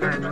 bye, bye.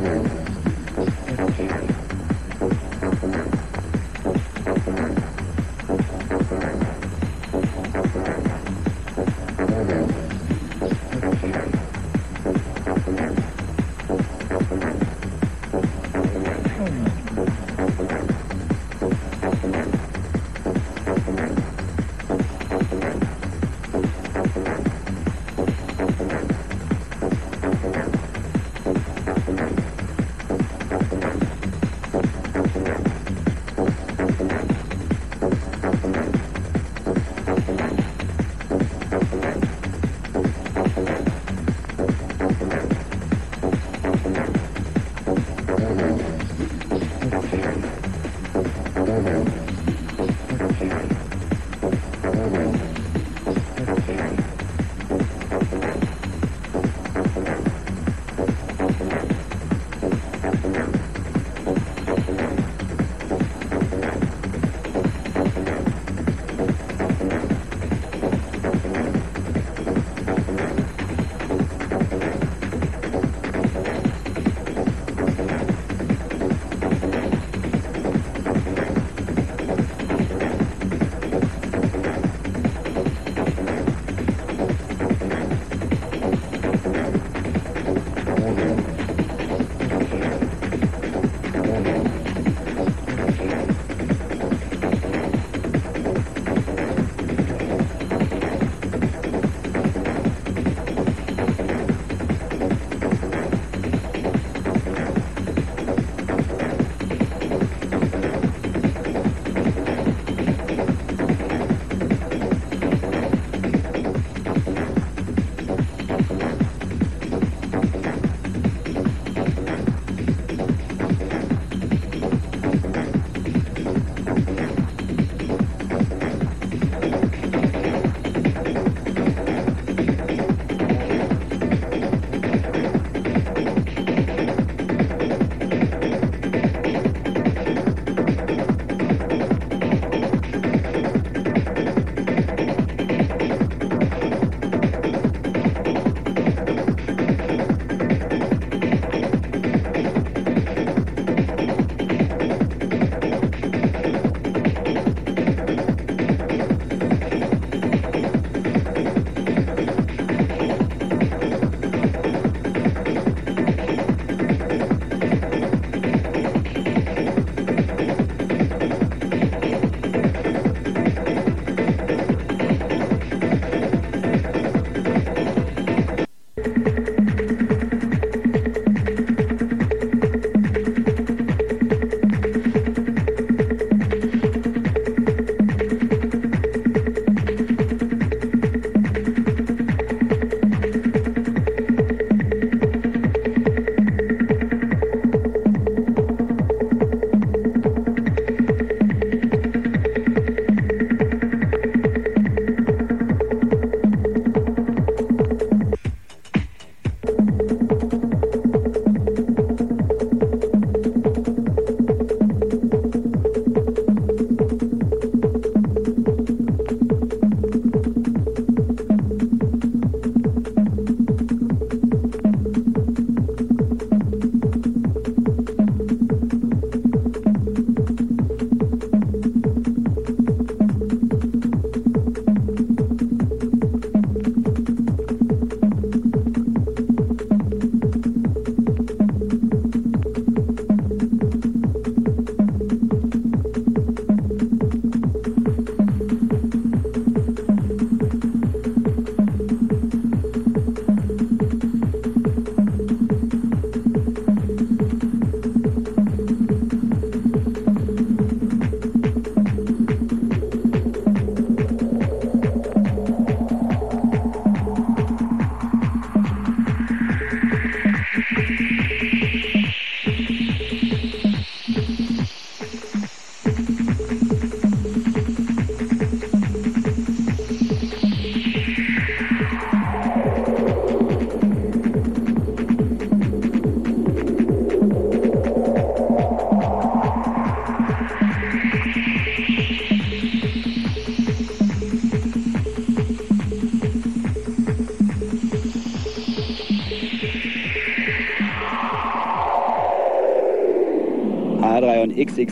Thank you.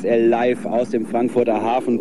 K3 und XXL live aus dem Frankfurter Hafen.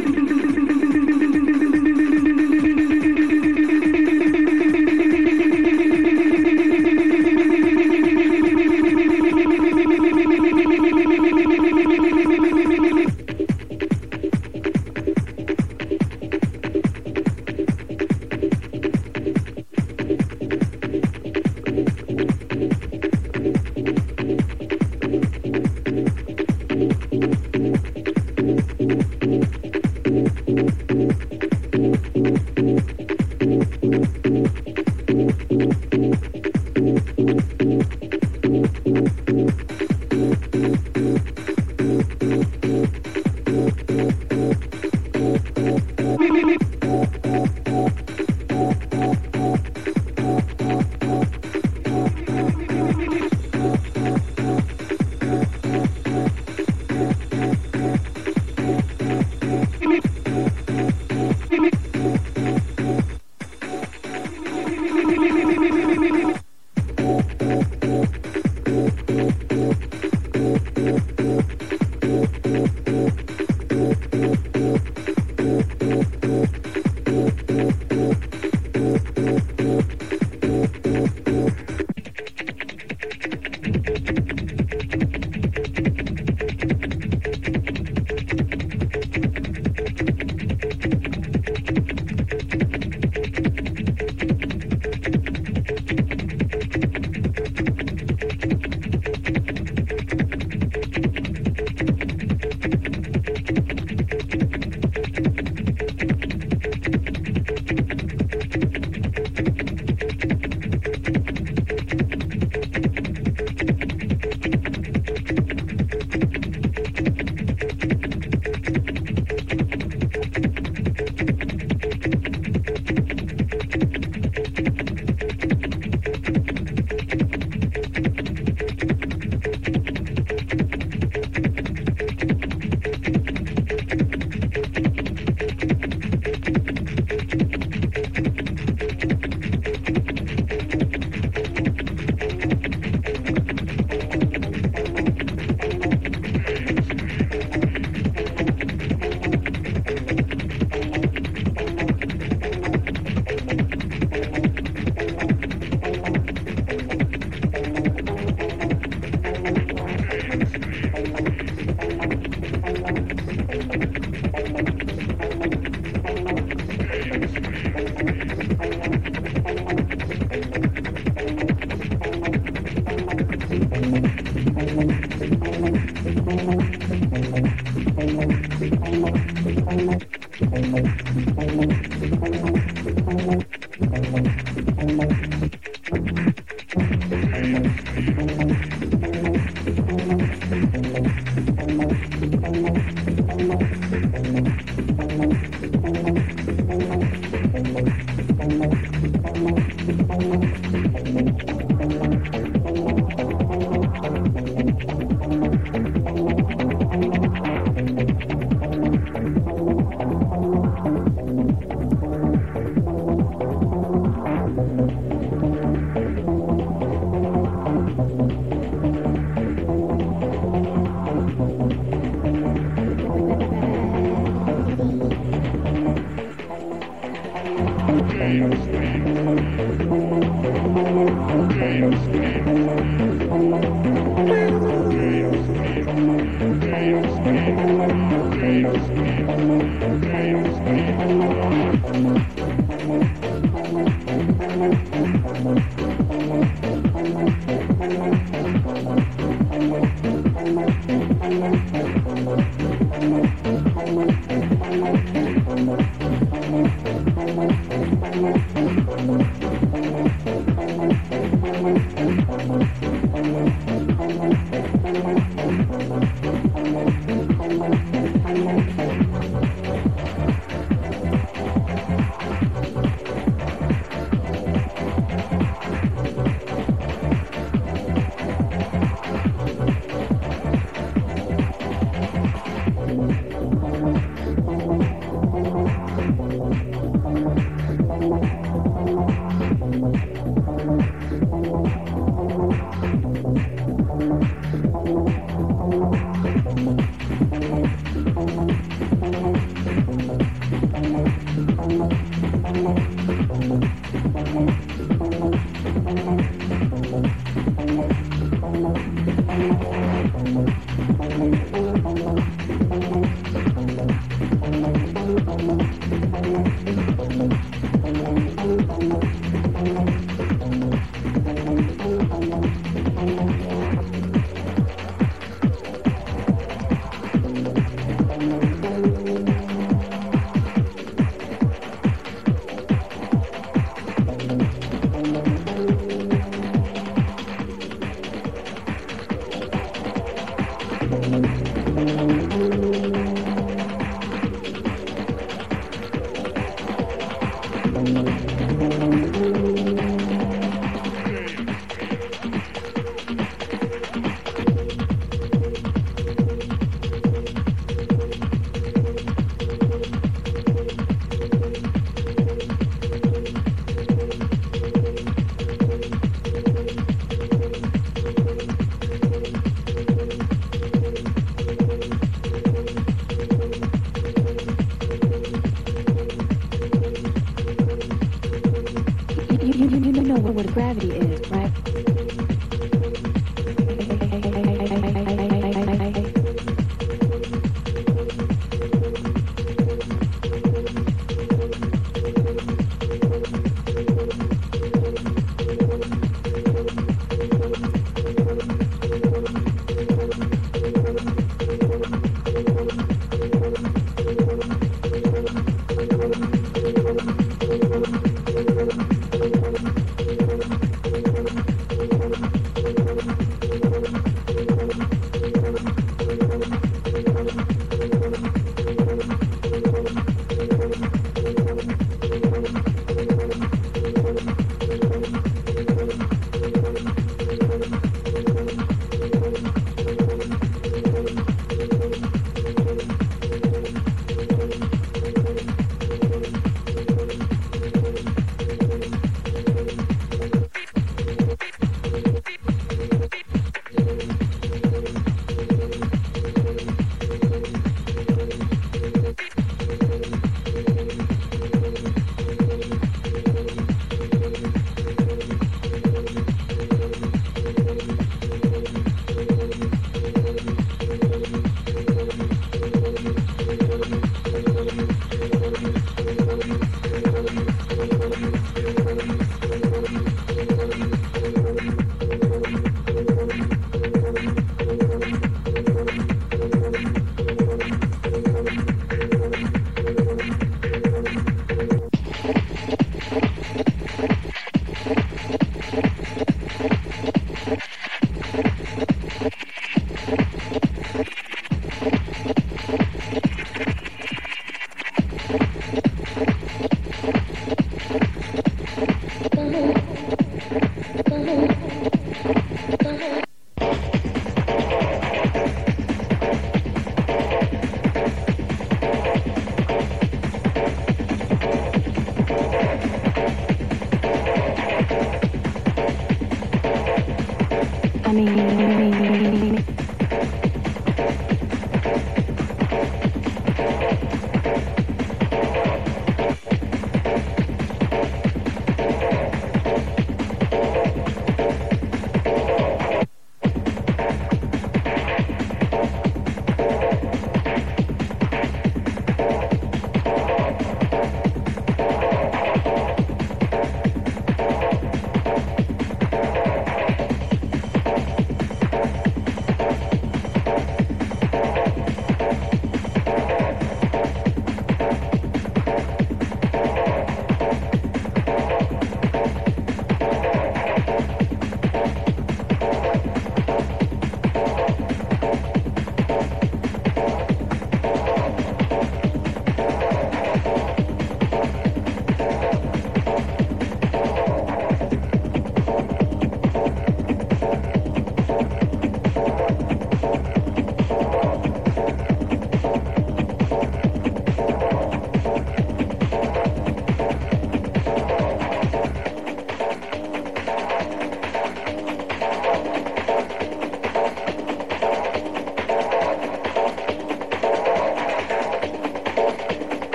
I mean,